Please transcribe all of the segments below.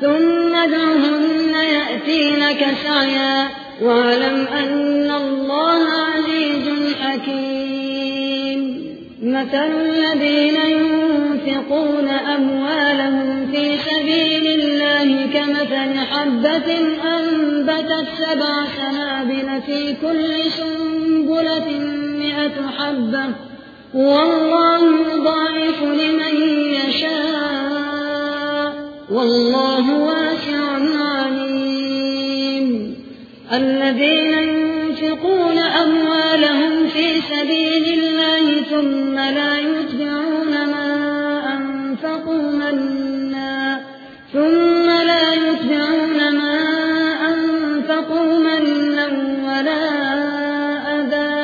ثم ادعهن يأتينك سعيا. واعلم أن الله عزيز حكيم. مثل الذين ينفقون أموالهم في سبيل الله كمثل حبة أنبتت سبع سنابل في كل سنبلة مئة حبة. والله والله واسع عليم. الذين ينفقون أموالهم في سبيل الله ثم لا يتبعون ما أنفقوا منا. ثم لا يتبعون ما أنفقوا منا ولا أذى.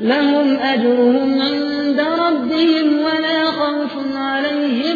لهم أجرهم عند ربهم ولا خوف عليهم